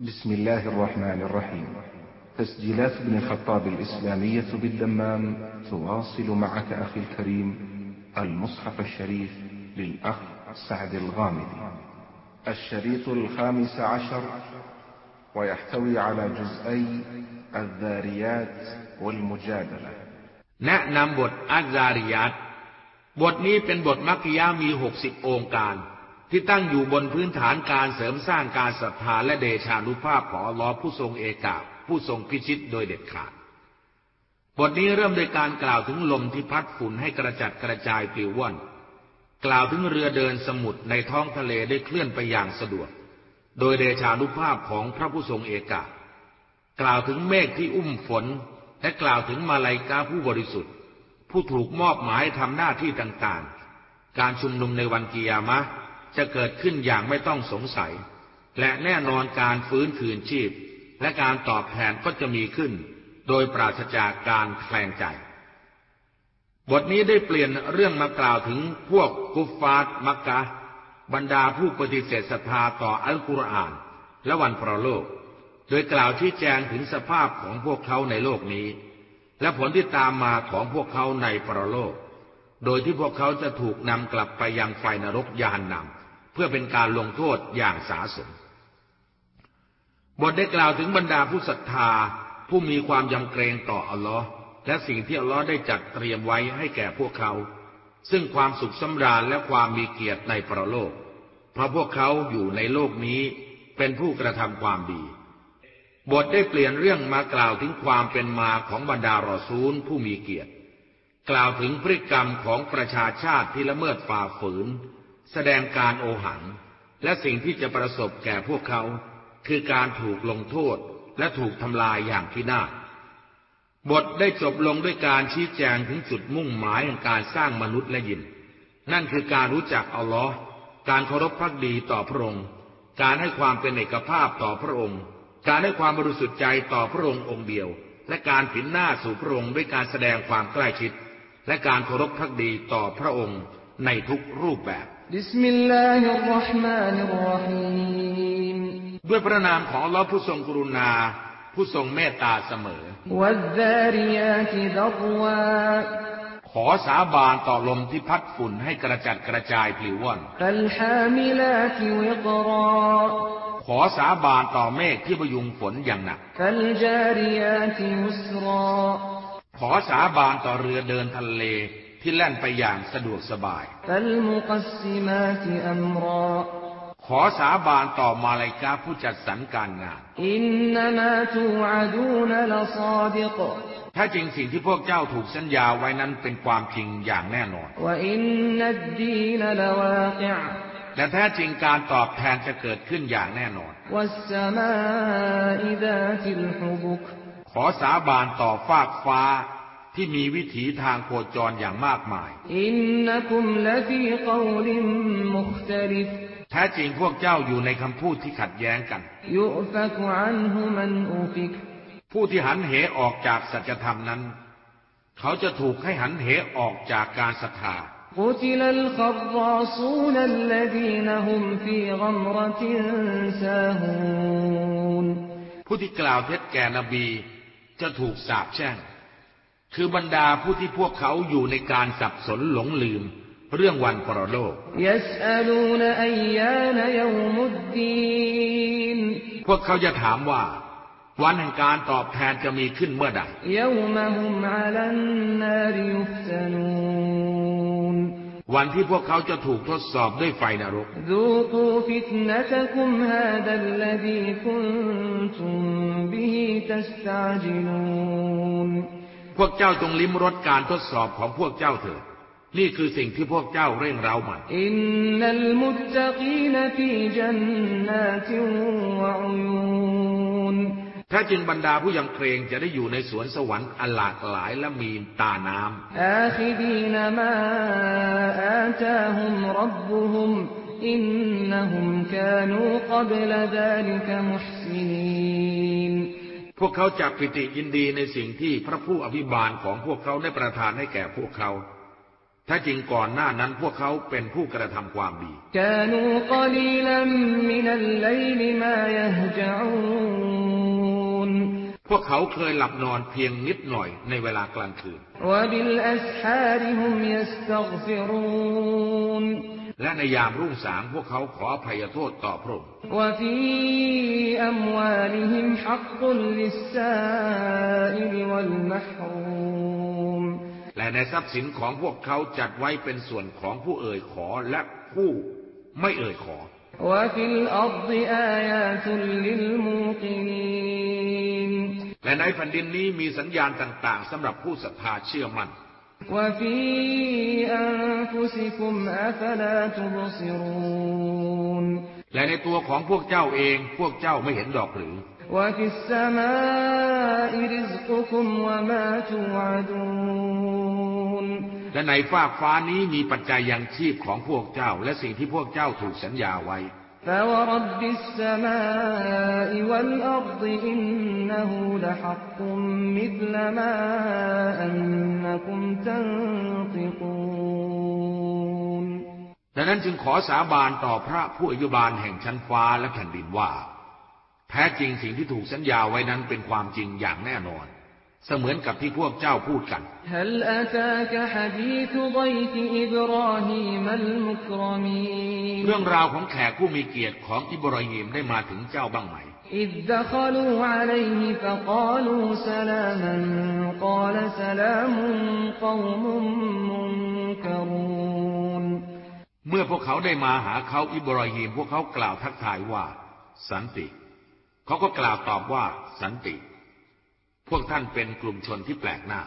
بسم الله الرحمن الرحيم تسجيلات ابن الخطاب الإسلامية بالدمام تواصل معك أخي الكريم المصحف الشريف للأخ سعد الغامدي الشريط الخامس عشر ويحتوي على جزئي الذاريات والمجادلة แนะนำบทอัจจาริยัตบทนี้เป็นบทมักกิยามีหกสิบองค์การ ที่ตั้งอยู่บนพื้นฐานการเสริมสร้างการศรัทธาและเดชานุภาพของอัลลอฮ์ผู้ทรงเอกาผู้ทรงพิชิตโดยเด็ดขาด บทนี้เริ่มโดยการกล่าวถึงลมที่พัดฝุ่นให้กระจัดกระจายปลิวว่อน กล่าวถึงเรือเดินสมุทรในท้องทะเลได้เคลื่อนไปอย่างสะดวก โดยเดชานุภาพของพระผู้ทรงเอกากล่าวถึงเมฆที่อุ้มฝน และกล่าวถึงมาลายกาผู้บริสุทธิ์ ผู้ถูกมอบหมายทำหน้าที่ต่างๆ การชุมนุมในวันกิยามะ จะเกิดขึ้นอย่างไม่ต้องสงสัย และแน่นอนการฟื้นคืนชีพ และการตอบแทนก็จะมีขึ้น โดยปราศจากการแคลงใจ บทนี้ได้เปลี่ยนเรื่องมากล่าวถึงพวกกุฟฟาร์มักกะ บรรดาผู้ปฏิเสธศรัทธาต่ออัลกุรอาน และวันพระโลก โดยกล่าวชี้แจงถึงสภาพของพวกเขาในโลกนี้ และผลที่ตามมาของพวกเขาในปรโลก โดยที่พวกเขาจะถูกนำกลับไปยังไฟนรกยานนำ พื่อเป็นการลงโทษอย่างสาสม บทได้กล่าวถึงบรรดาผู้ศรัทธาผู้มีความยำเกรงต่ออัลลอฮ์และสิ่งที่อัลลอฮ์ได้จัดเตรียมไว้ให้แก่พวกเขา ซึ่งความสุขสำราญและความมีเกียรติในประโลก เพราะพวกเขาอยู่ในโลกนี้เป็นผู้กระทำความดี บทได้เปลี่ยนเรื่องมากล่าวถึงความเป็นมาของบรรดารอซูลผู้มีเกียรติ กล่าวถึงพฤติกรรมของประชาชาติที่ละเมิดฝ่าฝืน แสดงการโอหัง และสิ่งที่จะประสบแก่พวกเขา คือการถูกลงโทษและถูกทำลายอย่างพินาศบทได้จบลงด้วยการชี้แจงถึงจุดมุ่งหมายของการสร้างมนุษย์และยิน นั่นคือการรู้จักอัลลอฮ์การเคารพพักดีต่อพระองค์ การให้ความเป็นเอกภาพต่อพระองค์ การให้ความบริสุทธิ์ใจต่อพระองค์องค์เดียว และการผินหน้าสู่พระองค์ด้วยการแสดงความใกล้ชิด และการเคารพพักดีต่อพระองค์ ในทุกรูปแบบด้วยพระนามของลอผู้ทรงกรุณา ผู้ทรงเมตตาเสมอขอสาบานต่อลมที่พัดฝุ่นให้กระจัดกระจายปลิวว่อนฟัลขอสาบานต่อเมฆที่พยุงฝนอย่างหนัก ขอสาบานต่อเรือเดินทะเล ที่แล่นไปอย่างสะดวกสบาย ขอสาบานต่อมาลายกาผู้จัดสรรการงานถ้าจริงสิ่งที่พวกเจ้าถูกสัญญาไว้นั้นเป็นความจริงอย่างแน่นอนและแท้จริงการตอบแทนจะเกิดขึ้นอย่างแน่นอน ขอสาบานต่อฟากฟ้า ที่มีวิถีทางโคจรอย่างมากมาย إنكم لفي قول مختلف แท้จริงพวกเจ้าอยู่ในคำพูดที่ขัดแย้งกัน يؤفك عنه من أفك ผู้ที่หันเหออกจากสัจธรรมนั้น เขาจะถูกให้หันเหออกจากการศรัทธา قتل الخراصون الذين هم في غمرة ساهون ผู้ที่กล่าวเท็จแก่นบีจะถูกสาปแช่ง คือบรรดาผู้ที่พวกเขาอยู่ในการสับสนหลงลืม เรื่องวันปรโลก พวกเขาจะถามว่า วันแห่งการตอบแทนจะมีขึ้นเมื่อใด วันที่พวกเขาจะถูกทดสอบด้วยไฟนรก ดู พวกเจ้าจงลิ้มรสการทดสอบของพวกเจ้าเถิด นี่คือสิ่งที่พวกเจ้าเร่งเร้ามันอินนัลมุตตะกีนฟีจันนาติวะอุยูนถ้าจินบรรดาผู้ยำเกรงจะได้อยู่ในสวนสวรรค์อหลากหลายและมีตาน้ำอาคิดีนมาอาตาฮุมรับบุฮุมอินนหุมกานูกับลดาลิกมุหสินี พวกเขาจับปิติยินดีในสิ่งที่พระผู้อภิบาลของพวกเขาได้ประทานให้แก่พวกเขา ถ้าจริงก่อนหน้านั้นพวกเขาเป็นผู้กระทำความดีพวกเขาเคยหลับนอนเพียงนิดหน่อยในเวลากลางคืน และในยามรุ่งสางพวกเขาขออภัยโทษต่อพระองค์และในทรัพย์สินของพวกเขาจัดไว้เป็นส่วนของผู้เอ่ยขอและผู้ไม่เอ่ยขอ และในแผ่นดินนี้มีสัญญาณต่าง ๆสำหรับผู้ศรัทธาเชื่อมัน่น وفي أنفسكم أفلا تبصرون และในตัวของพวกเจ้าเองพวกเจ้าไม่เห็นดอกหรือ وفي السماء رزقكم وما توعدون และในฟากฟ้านี้มีปัจจัยยังชีพของพวกเจ้า และสิ่งที่พวกเจ้าถูกสัญญาไว้ فورب السماء والأرض إنه لحق مثل ما أنكم تنطقون ดังนั้นจึงขอสาบานต่อพระผู้อยุบาลแห่งชั้นฟ้าและแผ่นดินว่า แท้จริงสิ่งที่ถูกสัญญาไว้นั้นเป็นความจริงอย่างแน่นอน เสมือนกับที่พวกเจ้าพูดกัน هل أتاك حديث ضيف إبراهيم المكرمين เรื่องราวของแขกผู้มีเกียรติของอิบราฮิมได้มาถึงเจ้าบ้างไหม إذ دخلوا عليه فقالوا سلاما قال سلام قوم منكرون เมื่อพวกเขาได้มาหาเขาอิบราฮิมพวกเขากล่าวทักทายว่า สันติ เขาก็กล่าวตอบว่า สันติ พวกท่านเป็นกลุ่มชนที่แปลกหน้า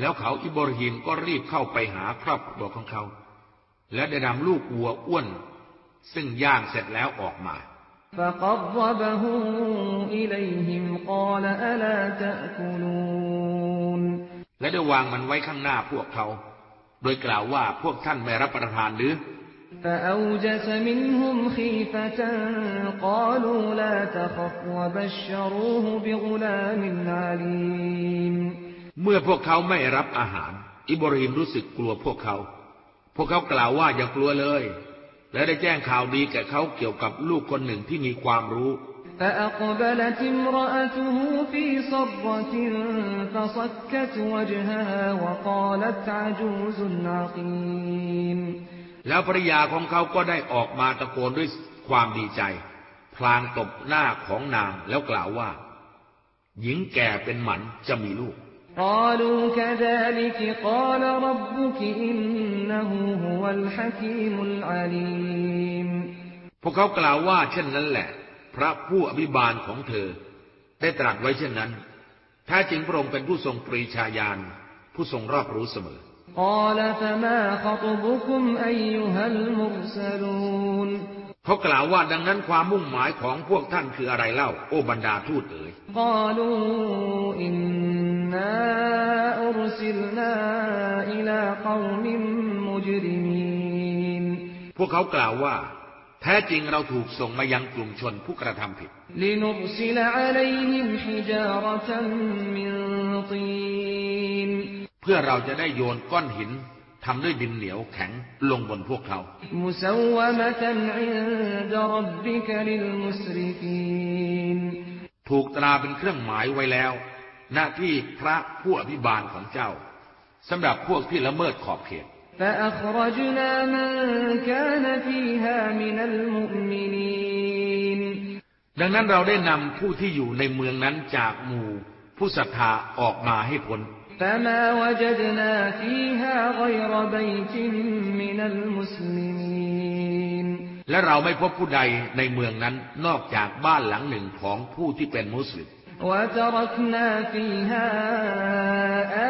แล้วเขาอิบรหิมก็รีบเข้าไปหาครอบครัวของเขา และได้นำลูกวัวอ้วน ซึ่งย่างเสร็จแล้วออกมา และได้วางมันไว้ข้างหน้าพวกเขา โดยกล่าวว่าพวกท่านไม่รับประทานหรือ فأوجس منهم خيفة قالوا لا تخف وبشروه بغلام عليم เมื่อพวกเขาไม่รับอาหาร อิบราฮิมรู้สึกกลัวพวกเขา พวกเขากล่าวว่าอย่ากลัวเลย และได้แจ้งข่าวดีแก่เขาเกี่ยวกับลูกคนหนึ่งที่มีความรู้ فأقبلت امرأته في صرة فصكت وجهها وقالت عجوز عقيم แล้วภริยาของเขาก็ได้ออกมาตะโกนด้วยความดีใจ พลางตบหน้าของนางแล้วกล่าวว่า หญิงแก่เป็นหมันจะมีลูก พวกเขากล่าวว่าเช่นนั้นแหละ พระผู้อภิบาลของเธอ ได้ตรัสไว้เช่นนั้นแท้จริงพระองค์เป็นผู้ทรงปรีชาญาณผู้ทรงรอบรู้เสมอ قال فما خطبكم أيها المرسلون เขากล่าวว่าดังนั้นความมุ่งหมายของพวกท่านคืออะไรเล่า โอบรรดาทูตเอ๋ย قالوا إنا أرسلنا إلى قوم مجرمين พวกเขากล่าวว่า แท้จริงเราถูกส่งมายังกลุ่มชนผู้กระทำผิด لنرسل عليهم حجارة من طين เพื่อเราจะได้โยนก้อนหินทำด้วยดินเหนียวแข็งลงบนพวกเขา ถูกตราเป็นเครื่องหมายไว้แล้ว หน้าที่พระผู้อภิบาลของเจ้าสำหรับพวกที่ละเมิดขอบเขตดังนั้นเราได้นำผู้ที่อยู่ในเมืองนั้นจากหมู่ ผู้ศรัทธาออกมาให้พ้น فما وجدنا فيها غير بيت من المسلمين และเราไม่พบผู้ใดในเมืองนั้นนอกจากบ้านหลังหนึ่งของผู้ที่เป็นมุสลิม وتركنا فيها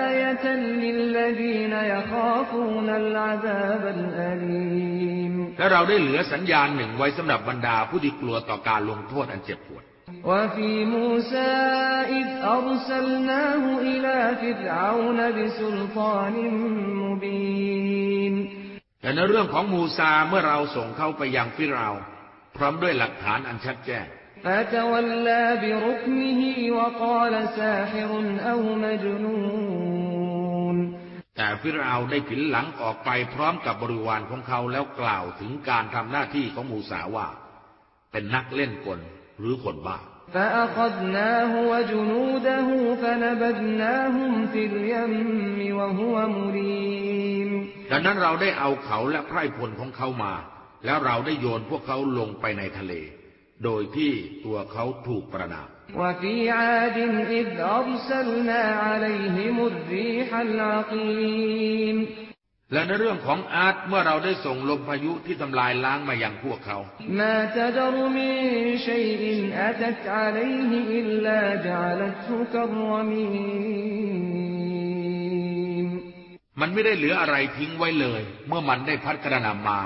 آية للذين يخافون العذاب الأليم และเราได้เหลือสัญญาณหนึ่งไว้สำหรับบรรดาผู้ที่กลัวต่อการลงโทษอันเจ็บปวด وفي موسى إذ أرسلناه إلى فرعون بسلطان مبين แต่ในเรื่องของมูซาเมื่อเราส่งเขาไปยังฟิรเอาน์พร้อมด้วยหลักฐานอันชัดแจ้ง فتولى بركنه وقال ساحر أو مجنون แต่ฟิรเอาได้ผินหลังออกไปพร้อมกับบริวารของเขาแล้วกล่าวถึงการทำหน้าที่ของมูสาว่า เป็นนักเล่นกลหรือคนบ้า فأخذناه وجنوده فنبذناهم في اليم وهو مليم ดังนั้นเราได้เอาเขาและไพร่พลของเขามา แล้วเราได้โยนพวกเขาลงไปในทะเล โดยที่ตัวเขาถูกประนาม وفي عاد إذ أرسلنا عليهم الريح العقيم และในเรื่องของอาร์ตเมื่อเราได้ส่งลมพายุที่ทำลายล้างมาอย่างพวกเขา ما تذر من شيء أتت عليه إلا جعلته كالرميم มันไม่ได้เหลืออะไรทิ้งไว้เลย เมื่อมันได้พัดกระหน่ำมา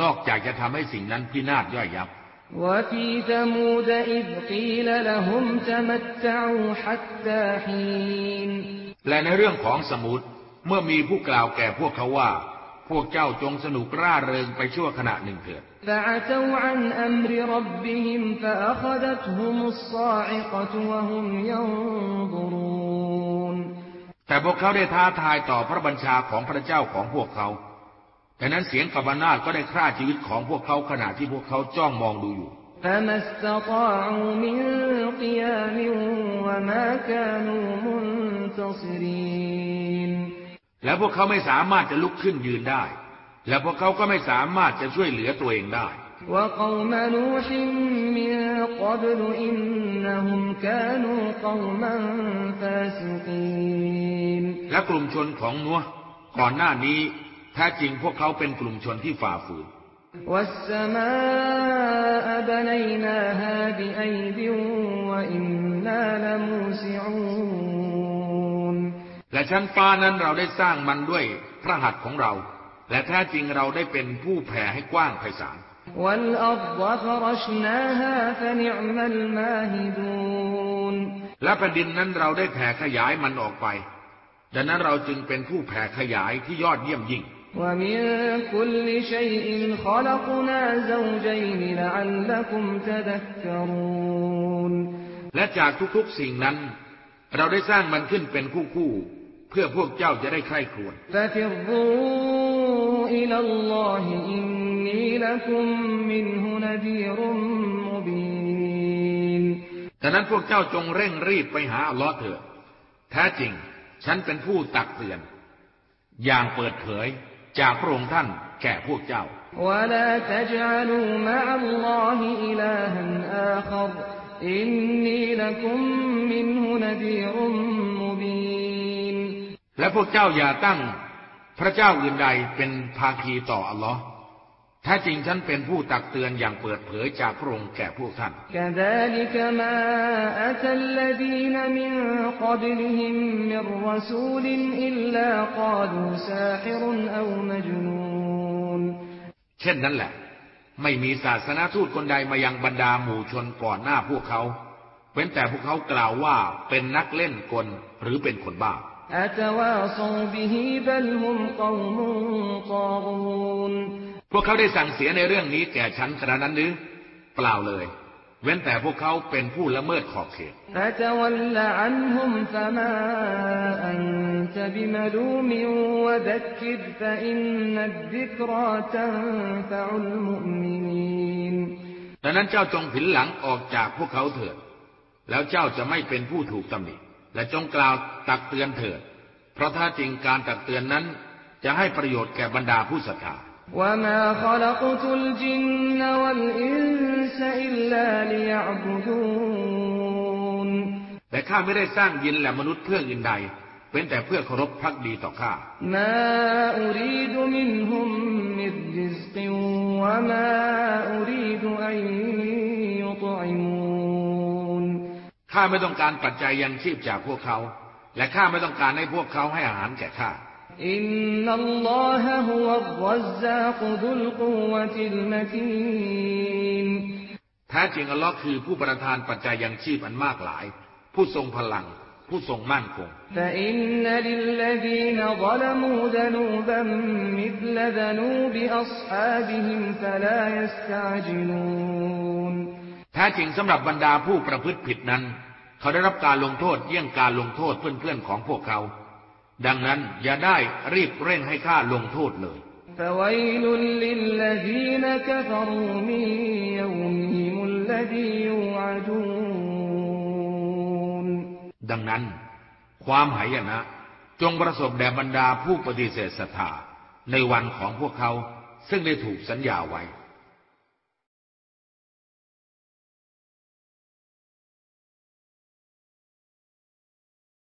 นอกจากจะทำให้สิ่งนั้นพินาศย่อยยับ وفي ثمود إذ قيل لهم تمتعوا حتى حين และในเรื่องของสมุทร เมื่อมีผู้กล่าวแก่พวกเขาว่า พวกเจ้าจงสนุกร่าเริงไปชั่วขณะหนึ่งเถิดแต่พวกเขาได้ท้าทายต่อพระบัญชาของพระเจ้าของพวกเขาดังนั้นเสียงกบบนาก็ได้ฆ่าชีวิตของพวกเขาขณะที่พวกเขาจ้องมองดูอยู่ และพวกเขาไม่สามารถจะลุกขึ้นยืนได้ และพวกเขาก็ไม่สามารถจะช่วยเหลือตัวเองได้และกลุ่มชนของนัวก่อนหน้านี้ แท้จริงพวกเขาเป็นกลุ่มชนที่ฝ่าฝืนและ และชั้นฟ้านั้นเราได้สร้างมันด้วยพระหัตถ์ของเรา และแท้จริงเราได้เป็นผู้แผ่ให้กว้างไพศาล والأرض فرشناها فنعم الماهدون และแผ่นดินนั้นเราได้แผ่ขยายมันออกไป ดังนั้นเราจึงเป็นผู้แผ่ขยายที่ยอดเยี่ยมยิ่ง ومن كل شيء خلقنا زوجين لعلكم تذكرون และจากทุกๆสิ่งนั้น เราได้สร้างมันขึ้นเป็นคู่ๆ เพื่อพวกเจ้าจะได้ใคร่ครวญดังนั้นพวกเจ้าจงเร่งรีบไปหาอัลลอฮ์เถิดแท้จริง ฉันเป็นผู้ตักเตือน อย่างเปิดเผยจากพระองค์ท่านแก่พวกเจ้า อินนีลกุมมินฮุนดีรุม และพวกเจ้าอย่าตั้งพระเจ้าอื่นใดเป็นภาคีต่ออัลลอฮ์ถ้าจริงฉันเป็นผู้ตักเตือนอย่างเปิดเผยจากพระองค์แก่พวกท่าน เช่นนั้นแหละ ไม่มีศาสนาทูตคนใดมายังบรรดาหมู่ชนก่อนหน้าพวกเขาเว้นแต่พวกเขากล่าวว่าเป็นนักเล่นกลหรือเป็นคนบ้า พวกเขาได้สั่งเสียในเรื่องนี้แก่ฉันขณะนั้นหรือเปล่าเลย เว้นแต่พวกเขาเป็นผู้ละเมิดขอบเขตดังนั้นเจ้าจงผินหลังออกจากพวกเขาเถิด แล้วเจ้าจะไม่เป็นผู้ถูกตำหนิ และจงกล่าวตักเตือนเถิด เพราะถ้าจริงการตักเตือนนั้น จะให้ประโยชน์แก่บรรดาผู้ศรัทธาแต่ข้าไม่ได้สร้างยินและมนุษย์เพื่ออื่นใดเป็นแต่เพื่อเคารพพักดีต่อข้ามา ข้าไม่ต้องการปัจจัยยังชีพจากพวกเขา และข้าไม่ต้องการให้พวกเขาให้อาหารแก่ข้าอินนัลลอฮะฮุวัรรัซซากุดุลกุวะติลมตินแท้จริงอัลลอฮ์คือผู้ประทานปัจจัยยังชีพอันมากหลาย ผู้ทรงพลัง ผู้ทรงมั่นคงแต่อินนัลลอฮีนัลมูดนูบัมมิดลดนูบิอัศฮาบิฮิมฟะลายัสตาจิลูน แท้จริงสำหรับบรรดาผู้ประพฤติผิดนั้น เขาได้รับการลงโทษเยี่ยงการลงโทษเพื่อนๆของพวกเขา ดังนั้นอย่าได้รีบเร่งให้ข้าลงโทษเลยดังนั้น ความหายนะ จงประสบแด่บรรดาผู้ปฏิเสธศรัทธาในวันของพวกเขาซึ่งได้ถูกสัญญาไว้